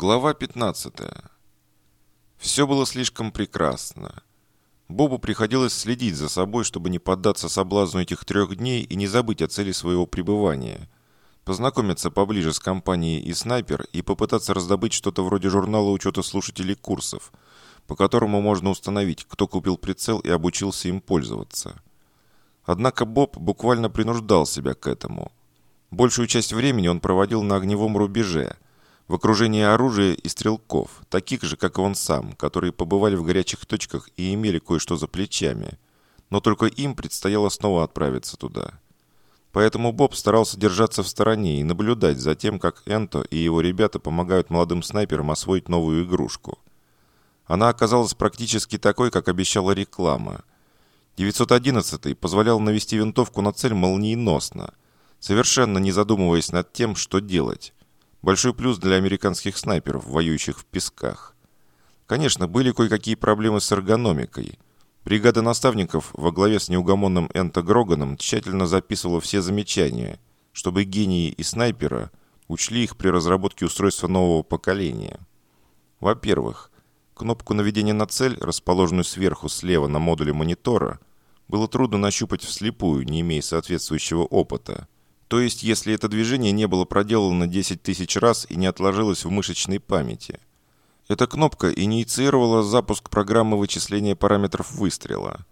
Глава 15. Все было слишком прекрасно. Бобу приходилось следить за собой, чтобы не поддаться соблазну этих трех дней и не забыть о цели своего пребывания. Познакомиться поближе с компанией и снайпер и попытаться раздобыть что-то вроде журнала учета слушателей курсов, по которому можно установить, кто купил прицел и обучился им пользоваться. Однако Боб буквально принуждал себя к этому. Большую часть времени он проводил на огневом рубеже – в окружении оружия и стрелков, таких же, как и он сам, которые побывали в горячих точках и имели кое-что за плечами. Но только им предстояло снова отправиться туда. Поэтому Боб старался держаться в стороне и наблюдать за тем, как Энто и его ребята помогают молодым снайперам освоить новую игрушку. Она оказалась практически такой, как обещала реклама. 911 позволял навести винтовку на цель молниеносно, совершенно не задумываясь над тем, что делать. Большой плюс для американских снайперов, воюющих в песках. Конечно, были кое-какие проблемы с эргономикой. Бригада наставников во главе с неугомонным Энто Гроганом тщательно записывала все замечания, чтобы гении и снайпера учли их при разработке устройства нового поколения. Во-первых, кнопку наведения на цель, расположенную сверху слева на модуле монитора, было трудно нащупать вслепую, не имея соответствующего опыта – то есть, если это движение не было проделано 10 тысяч раз и не отложилось в мышечной памяти. Эта кнопка инициировала запуск программы вычисления параметров выстрела.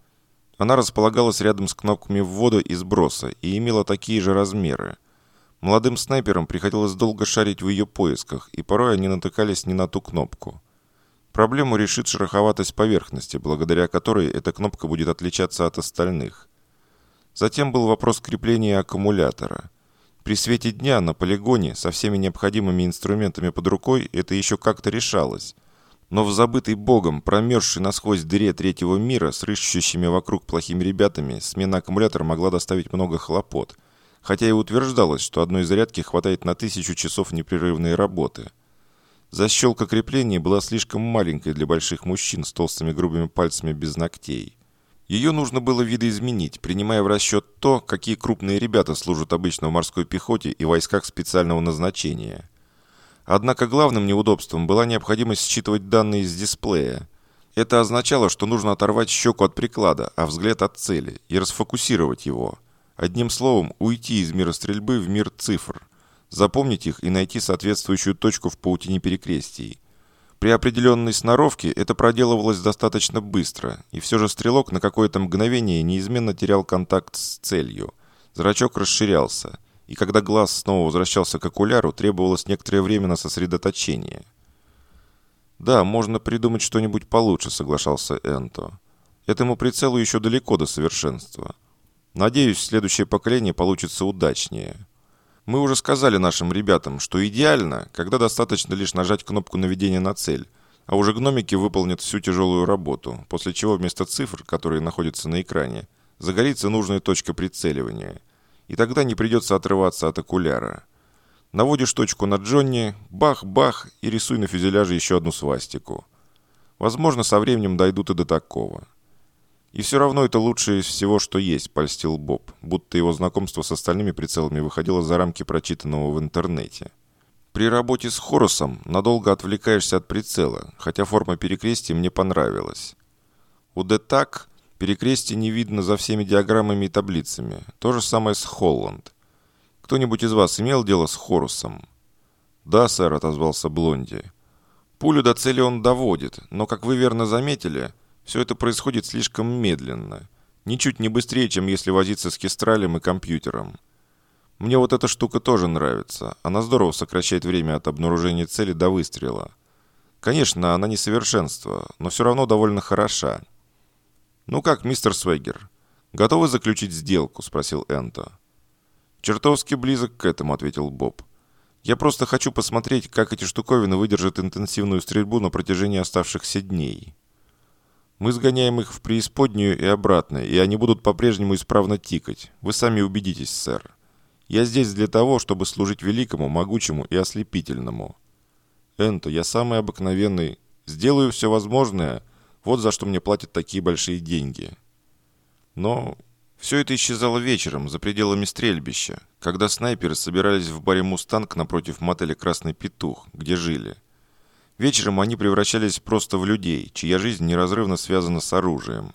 Она располагалась рядом с кнопками ввода и сброса и имела такие же размеры. Молодым снайперам приходилось долго шарить в ее поисках, и порой они натыкались не на ту кнопку. Проблему решит шероховатость поверхности, благодаря которой эта кнопка будет отличаться от остальных. Затем был вопрос крепления аккумулятора. При свете дня на полигоне со всеми необходимыми инструментами под рукой это еще как-то решалось. Но в забытой богом, промерзшей насквозь дыре третьего мира с рыщущими вокруг плохими ребятами, смена аккумулятора могла доставить много хлопот. Хотя и утверждалось, что одной зарядки хватает на тысячу часов непрерывной работы. Защелка крепления была слишком маленькой для больших мужчин с толстыми грубыми пальцами без ногтей. Ее нужно было видоизменить, принимая в расчет то, какие крупные ребята служат обычно в морской пехоте и войсках специального назначения. Однако главным неудобством была необходимость считывать данные из дисплея. Это означало, что нужно оторвать щеку от приклада, а взгляд от цели, и расфокусировать его. Одним словом, уйти из мира стрельбы в мир цифр, запомнить их и найти соответствующую точку в паутине перекрестий – при определенной сноровке это проделывалось достаточно быстро, и все же стрелок на какое-то мгновение неизменно терял контакт с целью. Зрачок расширялся, и когда глаз снова возвращался к окуляру, требовалось некоторое время на сосредоточение. «Да, можно придумать что-нибудь получше», — соглашался Энто. «Этому прицелу еще далеко до совершенства. Надеюсь, следующее поколение получится удачнее». Мы уже сказали нашим ребятам, что идеально, когда достаточно лишь нажать кнопку наведения на цель, а уже гномики выполнят всю тяжелую работу, после чего вместо цифр, которые находятся на экране, загорится нужная точка прицеливания. И тогда не придется отрываться от окуляра. Наводишь точку на Джонни, бах-бах, и рисуй на фюзеляже еще одну свастику. Возможно, со временем дойдут и до такого. «И все равно это лучшее из всего, что есть», – польстил Боб, будто его знакомство с остальными прицелами выходило за рамки прочитанного в интернете. «При работе с Хорусом надолго отвлекаешься от прицела, хотя форма перекрестия мне понравилась. У Детак перекрестие не видно за всеми диаграммами и таблицами. То же самое с Холланд. Кто-нибудь из вас имел дело с Хорусом?» «Да, сэр», – отозвался Блонди. «Пулю до цели он доводит, но, как вы верно заметили – все это происходит слишком медленно. Ничуть не быстрее, чем если возиться с кестралем и компьютером. Мне вот эта штука тоже нравится. Она здорово сокращает время от обнаружения цели до выстрела. Конечно, она не совершенство, но все равно довольно хороша. «Ну как, мистер Свегер, готовы заключить сделку?» – спросил Энто. «Чертовски близок к этому», – ответил Боб. «Я просто хочу посмотреть, как эти штуковины выдержат интенсивную стрельбу на протяжении оставшихся дней». Мы сгоняем их в преисподнюю и обратно, и они будут по-прежнему исправно тикать. Вы сами убедитесь, сэр. Я здесь для того, чтобы служить великому, могучему и ослепительному. Энто, я самый обыкновенный. Сделаю все возможное. Вот за что мне платят такие большие деньги. Но все это исчезало вечером, за пределами стрельбища, когда снайперы собирались в баре «Мустанг» напротив мотеля «Красный петух», где жили. Вечером они превращались просто в людей, чья жизнь неразрывно связана с оружием.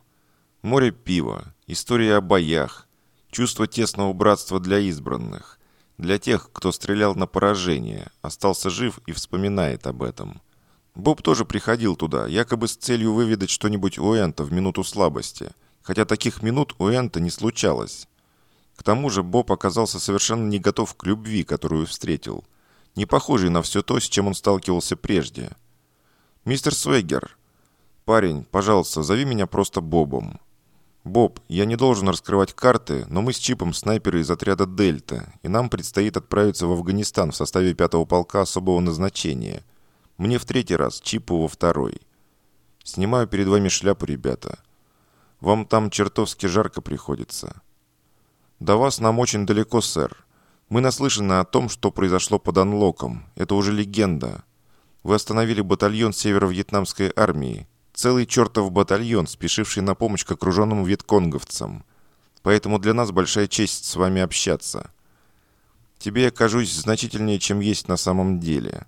Море пива, история о боях, чувство тесного братства для избранных, для тех, кто стрелял на поражение, остался жив и вспоминает об этом. Боб тоже приходил туда, якобы с целью выведать что-нибудь у Энта в минуту слабости, хотя таких минут у Энта не случалось. К тому же Боб оказался совершенно не готов к любви, которую встретил, не похожий на все то, с чем он сталкивался прежде. «Мистер Свегер, парень, пожалуйста, зови меня просто Бобом». «Боб, я не должен раскрывать карты, но мы с Чипом снайперы из отряда «Дельта», и нам предстоит отправиться в Афганистан в составе пятого полка особого назначения. Мне в третий раз, Чипу во второй. Снимаю перед вами шляпу, ребята. Вам там чертовски жарко приходится». «До вас нам очень далеко, сэр. Мы наслышаны о том, что произошло под Анлоком. Это уже легенда. Вы остановили батальон северо-вьетнамской армии, Целый чертов батальон, спешивший на помощь к окруженным вьетконговцам. Поэтому для нас большая честь с вами общаться. Тебе я кажусь значительнее, чем есть на самом деле.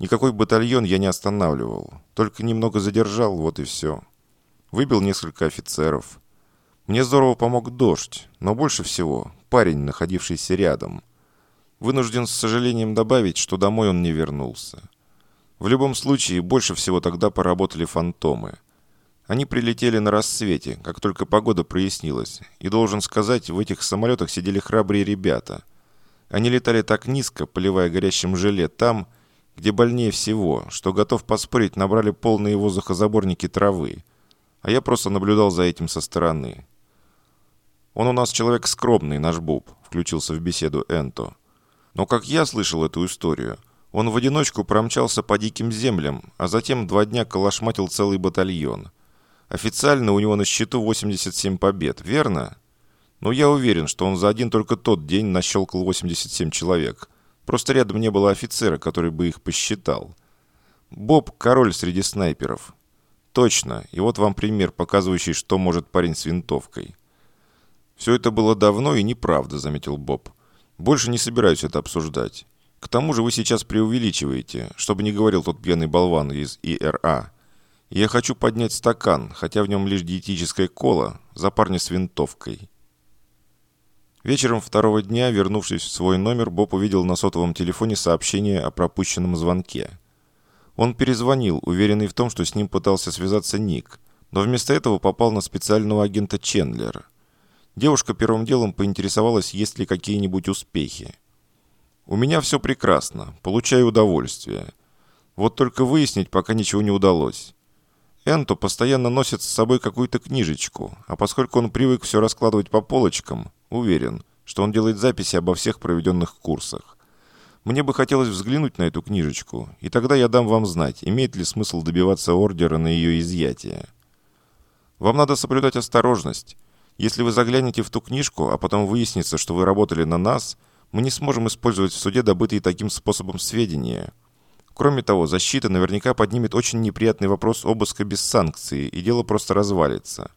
Никакой батальон я не останавливал. Только немного задержал, вот и все. Выбил несколько офицеров. Мне здорово помог дождь, но больше всего парень, находившийся рядом. Вынужден с сожалением добавить, что домой он не вернулся. В любом случае, больше всего тогда поработали фантомы. Они прилетели на рассвете, как только погода прояснилась, и, должен сказать, в этих самолетах сидели храбрые ребята. Они летали так низко, поливая горящим желе там, где больнее всего, что, готов поспорить, набрали полные воздухозаборники травы. А я просто наблюдал за этим со стороны. «Он у нас человек скромный, наш Боб», — включился в беседу Энто. «Но как я слышал эту историю, — он в одиночку промчался по диким землям, а затем два дня калашматил целый батальон. Официально у него на счету 87 побед, верно? Но я уверен, что он за один только тот день нащелкал 87 человек. Просто рядом не было офицера, который бы их посчитал. Боб – король среди снайперов. Точно, и вот вам пример, показывающий, что может парень с винтовкой. Все это было давно и неправда, заметил Боб. Больше не собираюсь это обсуждать. К тому же вы сейчас преувеличиваете, чтобы не говорил тот пьяный болван из ИРА. Я хочу поднять стакан, хотя в нем лишь диетическая кола, за парня с винтовкой. Вечером второго дня, вернувшись в свой номер, Боб увидел на сотовом телефоне сообщение о пропущенном звонке. Он перезвонил, уверенный в том, что с ним пытался связаться Ник, но вместо этого попал на специального агента Чендлера. Девушка первым делом поинтересовалась, есть ли какие-нибудь успехи. У меня все прекрасно, получаю удовольствие. Вот только выяснить пока ничего не удалось. Энто постоянно носит с собой какую-то книжечку, а поскольку он привык все раскладывать по полочкам, уверен, что он делает записи обо всех проведенных курсах. Мне бы хотелось взглянуть на эту книжечку, и тогда я дам вам знать, имеет ли смысл добиваться ордера на ее изъятие. Вам надо соблюдать осторожность. Если вы заглянете в ту книжку, а потом выяснится, что вы работали на нас – мы не сможем использовать в суде добытые таким способом сведения. Кроме того, защита наверняка поднимет очень неприятный вопрос обыска без санкции, и дело просто развалится.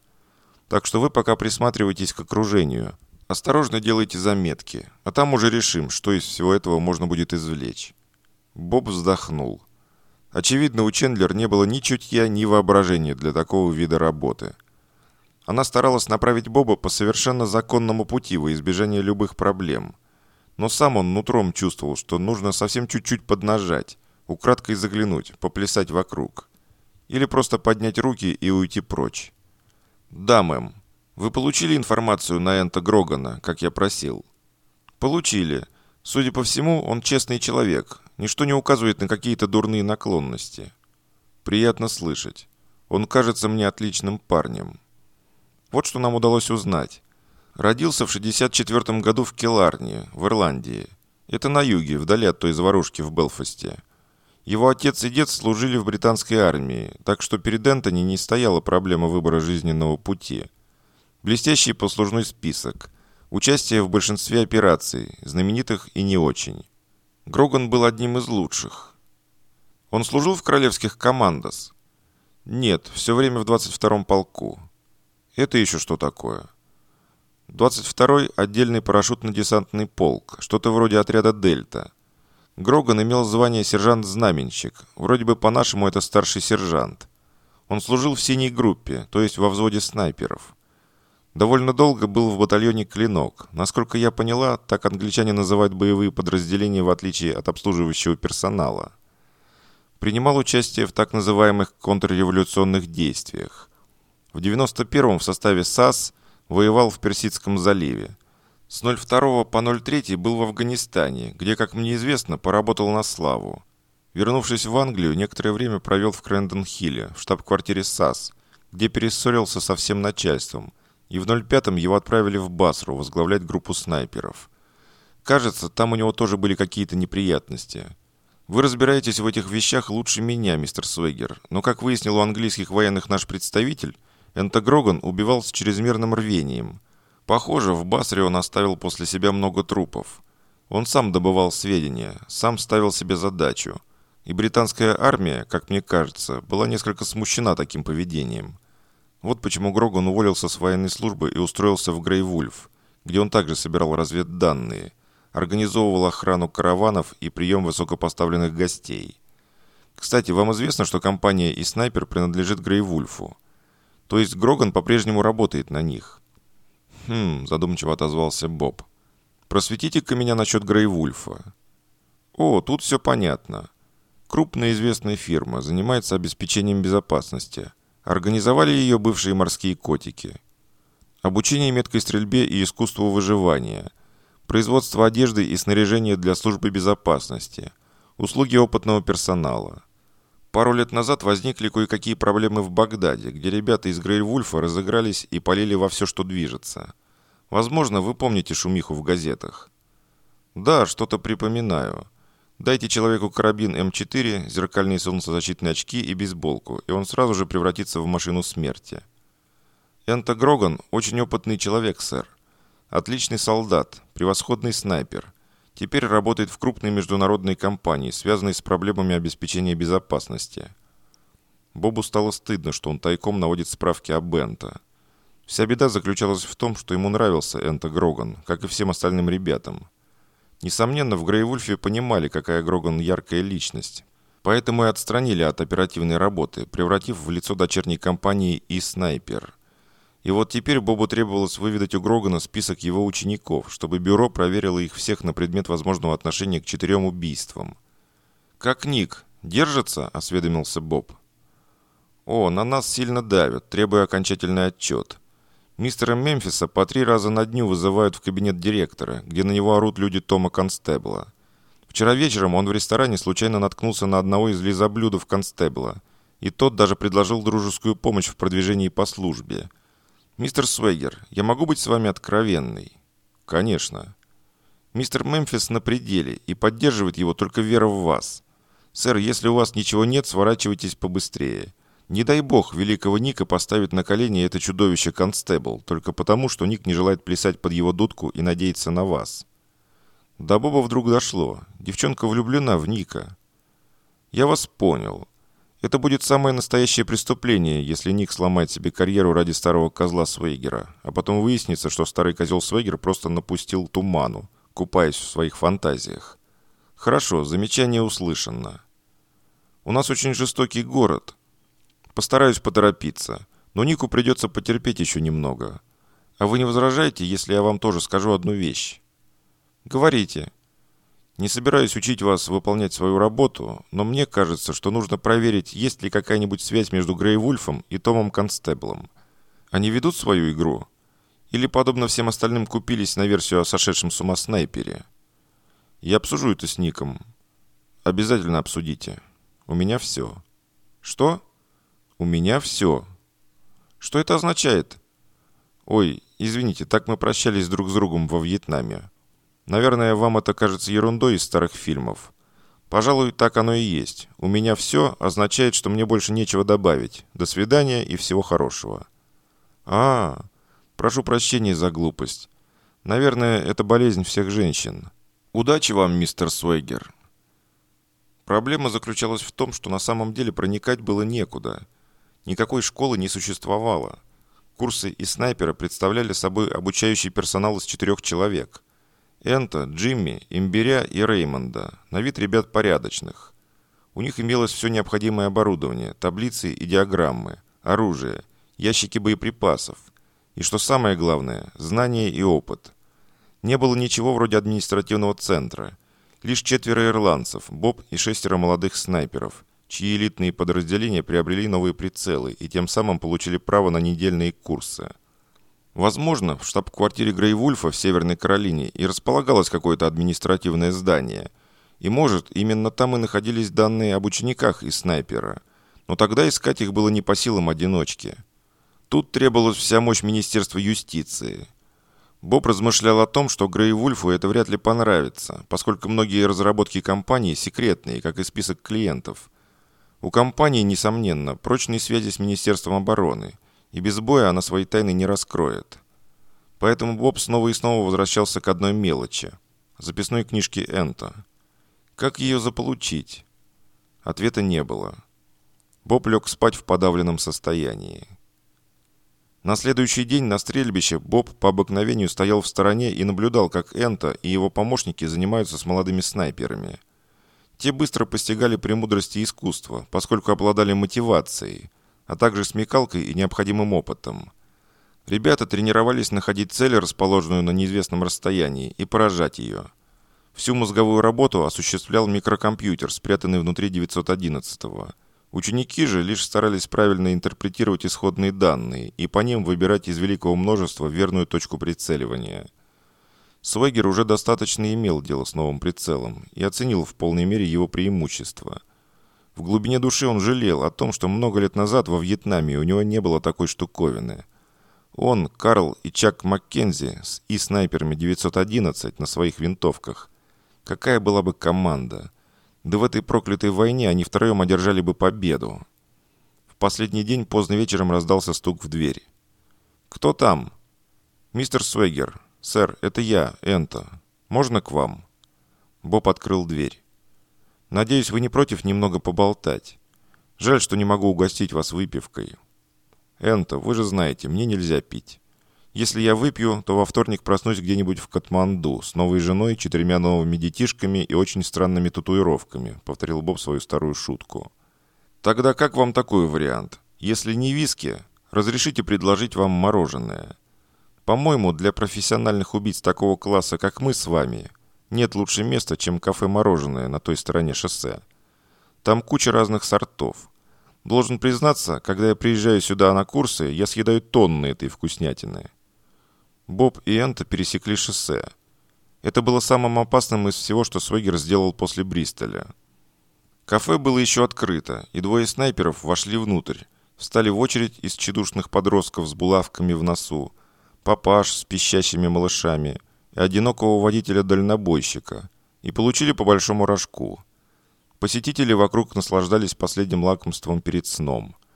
Так что вы пока присматривайтесь к окружению. Осторожно делайте заметки, а там уже решим, что из всего этого можно будет извлечь. Боб вздохнул. Очевидно, у Чендлер не было ни чутья, ни воображения для такого вида работы. Она старалась направить Боба по совершенно законному пути во избежание любых проблем – но сам он нутром чувствовал, что нужно совсем чуть-чуть поднажать, украдкой заглянуть, поплясать вокруг. Или просто поднять руки и уйти прочь. «Да, мэм. Вы получили информацию на Энта Грогана, как я просил?» «Получили. Судя по всему, он честный человек. Ничто не указывает на какие-то дурные наклонности. Приятно слышать. Он кажется мне отличным парнем. Вот что нам удалось узнать. Родился в 64 году в Келарне, в Ирландии. Это на юге, вдали от той заварушки в Белфасте. Его отец и дед служили в британской армии, так что перед Энтони не стояла проблема выбора жизненного пути. Блестящий послужной список. Участие в большинстве операций, знаменитых и не очень. Гроган был одним из лучших. Он служил в королевских командос? Нет, все время в 22-м полку. Это еще что такое? 22-й отдельный парашютно-десантный полк, что-то вроде отряда «Дельта». Гроган имел звание сержант-знаменщик. Вроде бы по-нашему это старший сержант. Он служил в синей группе, то есть во взводе снайперов. Довольно долго был в батальоне «Клинок». Насколько я поняла, так англичане называют боевые подразделения в отличие от обслуживающего персонала. Принимал участие в так называемых контрреволюционных действиях. В 91-м в составе САС воевал в Персидском заливе. С 02 по 03 был в Афганистане, где, как мне известно, поработал на славу. Вернувшись в Англию, некоторое время провел в Крэндон-Хилле, в штаб-квартире САС, где перессорился со всем начальством, и в 05-м его отправили в Басру возглавлять группу снайперов. Кажется, там у него тоже были какие-то неприятности. Вы разбираетесь в этих вещах лучше меня, мистер Свегер, но, как выяснил у английских военных наш представитель, Энто Гроган убивал с чрезмерным рвением. Похоже, в Басре он оставил после себя много трупов. Он сам добывал сведения, сам ставил себе задачу – и британская армия, как мне кажется, была несколько смущена таким поведением. Вот почему Гроган уволился с военной службы и устроился в Грейвульф, где он также собирал разведданные, организовывал охрану караванов и прием высокопоставленных гостей. Кстати, вам известно, что компания и снайпер принадлежит Грейвульфу? То есть Гроган по-прежнему работает на них? Хм, задумчиво отозвался Боб. Просветите-ка меня насчет Грейвульфа. О, тут все понятно. Крупная известная фирма, занимается обеспечением безопасности. Организовали ее бывшие морские котики. Обучение меткой стрельбе и искусству выживания. Производство одежды и снаряжения для службы безопасности. Услуги опытного персонала. Пару лет назад возникли кое-какие проблемы в Багдаде, где ребята из Грейльвульфа разыгрались и полили во все, что движется. Возможно, вы помните шумиху в газетах. Да, что-то припоминаю. Дайте человеку карабин М4, зеркальные солнцезащитные очки и бейсболку, и он сразу же превратится в машину смерти. Энто Гроган очень опытный человек, сэр. Отличный солдат, превосходный снайпер. Теперь работает в крупной международной компании, связанной с проблемами обеспечения безопасности. Бобу стало стыдно, что он тайком наводит справки о Бента. Вся беда заключалась в том, что ему нравился Энто Гроган, как и всем остальным ребятам. Несомненно, в Грейвульфе понимали, какая Гроган яркая личность. Поэтому и отстранили от оперативной работы, превратив в лицо дочерней компании и снайпер. И вот теперь Бобу требовалось выведать у Грогана список его учеников, чтобы бюро проверило их всех на предмет возможного отношения к четырем убийствам. «Как Ник? Держится?» – осведомился Боб. «О, на нас сильно давят, требуя окончательный отчет. Мистера Мемфиса по три раза на дню вызывают в кабинет директора, где на него орут люди Тома Констебла. Вчера вечером он в ресторане случайно наткнулся на одного из лизоблюдов Констебла, и тот даже предложил дружескую помощь в продвижении по службе. «Мистер Свегер, я могу быть с вами откровенный?» «Конечно». «Мистер Мемфис на пределе, и поддерживает его только вера в вас. Сэр, если у вас ничего нет, сворачивайтесь побыстрее». Не дай бог великого Ника поставить на колени это чудовище Констебл, только потому, что Ник не желает плясать под его дудку и надеяться на вас. До Боба вдруг дошло. Девчонка влюблена в Ника. Я вас понял. Это будет самое настоящее преступление, если Ник сломает себе карьеру ради старого козла Свейгера, а потом выяснится, что старый козел Свейгер просто напустил туману, купаясь в своих фантазиях. Хорошо, замечание услышано. У нас очень жестокий город, Постараюсь поторопиться, но Нику придется потерпеть еще немного. А вы не возражаете, если я вам тоже скажу одну вещь? Говорите. Не собираюсь учить вас выполнять свою работу, но мне кажется, что нужно проверить, есть ли какая-нибудь связь между Грей Вульфом и Томом Констеблом. Они ведут свою игру? Или, подобно всем остальным, купились на версию о сошедшем с ума снайпере? Я обсужу это с Ником. Обязательно обсудите. У меня все. Что? У меня все. Что это означает? Ой, извините, так мы прощались друг с другом во Вьетнаме. Наверное, вам это кажется ерундой из старых фильмов. Пожалуй, так оно и есть. У меня все означает, что мне больше нечего добавить. До свидания и всего хорошего. А, прошу прощения за глупость. Наверное, это болезнь всех женщин. Удачи вам, мистер Суэгер. Проблема заключалась в том, что на самом деле проникать было некуда – Никакой школы не существовало. Курсы и снайпера представляли собой обучающий персонал из четырех человек. Энта, Джимми, Имбиря и Реймонда. На вид ребят порядочных. У них имелось все необходимое оборудование, таблицы и диаграммы, оружие, ящики боеприпасов. И что самое главное, знания и опыт. Не было ничего вроде административного центра. Лишь четверо ирландцев, Боб и шестеро молодых снайперов, чьи элитные подразделения приобрели новые прицелы и тем самым получили право на недельные курсы. Возможно, в штаб-квартире Грейвульфа в Северной Каролине и располагалось какое-то административное здание – и может, именно там и находились данные об учениках из снайпера. Но тогда искать их было не по силам одиночки. Тут требовалась вся мощь Министерства юстиции. Боб размышлял о том, что Грей Вульфу это вряд ли понравится, поскольку многие разработки компании секретные, как и список клиентов. У компании, несомненно, прочные связи с Министерством обороны, и без боя она свои тайны не раскроет. Поэтому Боб снова и снова возвращался к одной мелочи – записной книжке Энта – как ее заполучить? Ответа не было. Боб лег спать в подавленном состоянии. На следующий день на стрельбище Боб по обыкновению стоял в стороне и наблюдал, как Энта и его помощники занимаются с молодыми снайперами. Те быстро постигали премудрости искусства, поскольку обладали мотивацией, а также смекалкой и необходимым опытом. Ребята тренировались находить цель, расположенную на неизвестном расстоянии, и поражать ее – Всю мозговую работу осуществлял микрокомпьютер, спрятанный внутри 911-го. Ученики же лишь старались правильно интерпретировать исходные данные и по ним выбирать из великого множества верную точку прицеливания. Свегер уже достаточно имел дело с новым прицелом и оценил в полной мере его преимущества. В глубине души он жалел о том, что много лет назад во Вьетнаме у него не было такой штуковины. Он, Карл и Чак Маккензи с И-снайперами 911 на своих винтовках – Какая была бы команда? Да в этой проклятой войне они втроем одержали бы победу. В последний день поздно вечером раздался стук в дверь. «Кто там?» «Мистер Свегер. Сэр, это я, Энто. Можно к вам?» Боб открыл дверь. «Надеюсь, вы не против немного поболтать. Жаль, что не могу угостить вас выпивкой. Энто, вы же знаете, мне нельзя пить. Если я выпью, то во вторник проснусь где-нибудь в Катманду с новой женой, четырьмя новыми детишками и очень странными татуировками», — повторил Боб свою старую шутку. «Тогда как вам такой вариант? Если не виски, разрешите предложить вам мороженое. По-моему, для профессиональных убийц такого класса, как мы с вами, нет лучше места, чем кафе-мороженое на той стороне шоссе. Там куча разных сортов. Должен признаться, когда я приезжаю сюда на курсы, я съедаю тонны этой вкуснятины». Боб и Энта пересекли шоссе. Это было самым опасным из всего, что Свегер сделал после Бристоля. Кафе было еще открыто, и двое снайперов вошли внутрь, встали в очередь из чедушных подростков с булавками в носу, папаш с пищащими малышами и одинокого водителя-дальнобойщика, и получили по большому рожку. Посетители вокруг наслаждались последним лакомством перед сном –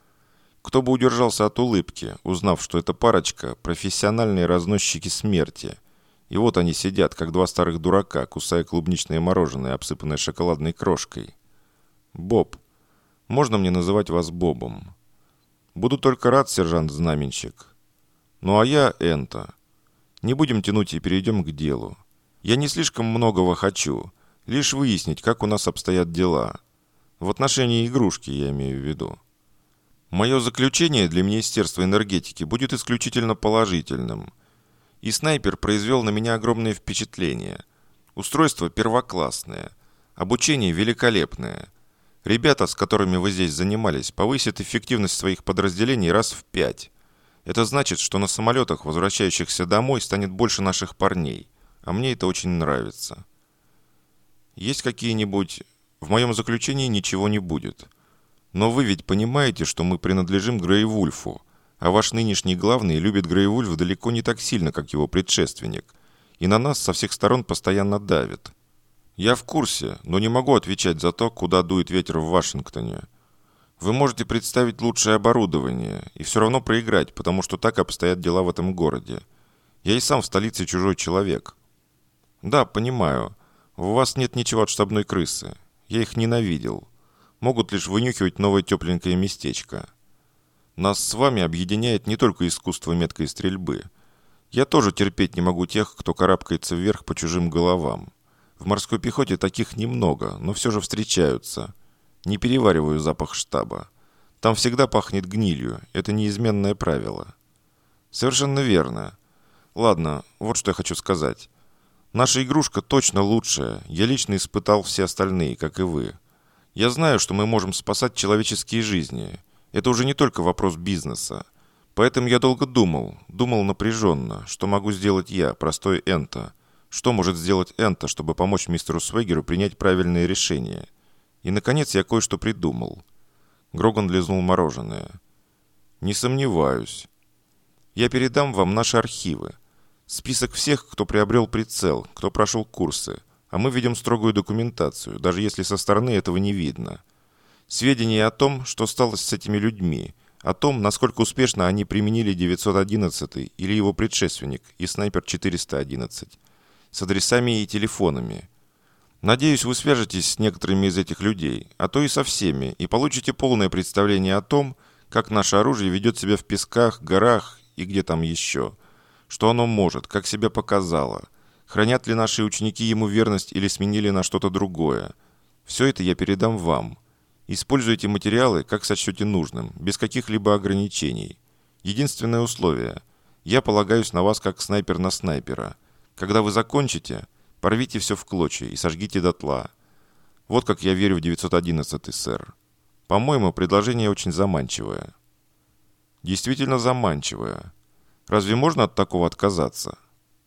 кто бы удержался от улыбки, узнав, что эта парочка – профессиональные разносчики смерти. И вот они сидят, как два старых дурака, кусая клубничное мороженое, обсыпанное шоколадной крошкой. «Боб. Можно мне называть вас Бобом?» «Буду только рад, сержант-знаменщик». «Ну а я Энто. Не будем тянуть и перейдем к делу. Я не слишком многого хочу, лишь выяснить, как у нас обстоят дела. В отношении игрушки я имею в виду». Мое заключение для Министерства энергетики будет исключительно положительным. И снайпер произвел на меня огромное впечатление. Устройство первоклассное. Обучение великолепное. Ребята, с которыми вы здесь занимались, повысят эффективность своих подразделений раз в пять. Это значит, что на самолетах, возвращающихся домой, станет больше наших парней. А мне это очень нравится. Есть какие-нибудь... В моем заключении ничего не будет. Но вы ведь понимаете, что мы принадлежим Грейвульфу, а ваш нынешний главный любит Грейвульф далеко не так сильно, как его предшественник, и на нас со всех сторон постоянно давит. Я в курсе, но не могу отвечать за то, куда дует ветер в Вашингтоне. Вы можете представить лучшее оборудование и все равно проиграть, потому что так обстоят дела в этом городе. Я и сам в столице чужой человек. Да, понимаю. У вас нет ничего от штабной крысы. Я их ненавидел могут лишь вынюхивать новое тепленькое местечко. Нас с вами объединяет не только искусство меткой стрельбы, Я тоже терпеть не могу тех, кто карабкается вверх по чужим головам. В морской пехоте таких немного, но все же встречаются. Не перевариваю запах штаба. Там всегда пахнет гнилью, это неизменное правило. Совершенно верно. Ладно, вот что я хочу сказать. Наша игрушка точно лучшая. Я лично испытал все остальные, как и вы. Я знаю, что мы можем спасать человеческие жизни. Это уже не только вопрос бизнеса. Поэтому я долго думал, думал напряженно, что могу сделать я, простой Энто. Что может сделать Энто, чтобы помочь мистеру Свегеру принять правильное решение? И, наконец, я кое-что придумал. Гроган лизнул мороженое. «Не сомневаюсь. Я передам вам наши архивы. Список всех, кто приобрел прицел, кто прошел курсы. А мы ведем строгую документацию, даже если со стороны этого не видно. Сведения о том, что стало с этими людьми, о том, насколько успешно они применили 911 или его предшественник и снайпер 411, с адресами и телефонами. Надеюсь, вы свяжетесь с некоторыми из этих людей, а то и со всеми, и получите полное представление о том, как наше оружие ведет себя в песках, горах и где там еще. Что оно может, как себя показало. Хранят ли наши ученики ему верность или сменили на что-то другое. Все это я передам вам. Используйте материалы, как сочтете нужным, без каких-либо ограничений. Единственное условие. Я полагаюсь на вас как снайпер на снайпера. Когда вы закончите, порвите все в клочья и сожгите дотла. Вот как я верю в 911, сэр. По-моему, предложение очень заманчивое. Действительно заманчивое. Разве можно от такого отказаться?